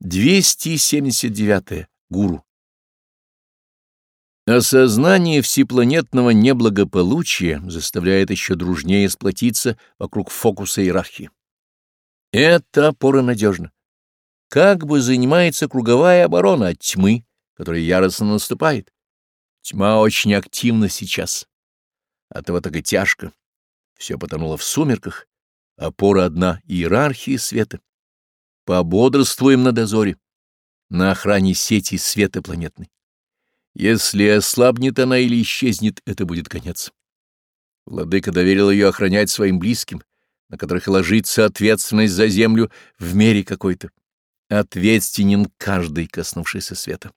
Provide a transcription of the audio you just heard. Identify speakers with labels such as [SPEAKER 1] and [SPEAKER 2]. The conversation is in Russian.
[SPEAKER 1] 279. Гуру. Осознание всепланетного неблагополучия заставляет еще дружнее сплотиться вокруг фокуса иерархии. Это опора надежна. Как бы занимается круговая оборона от тьмы, которая яростно наступает. Тьма очень активна сейчас. От этого так и тяжко. Все потонуло в сумерках. Опора одна — иерархии света. Пободрствуем на дозоре, на охране сети света планетной. Если ослабнет она или исчезнет, это будет конец. Владыка доверил ее охранять своим близким, на которых ложится ответственность за землю в мере какой-то. Ответственен каждый, коснувшийся света.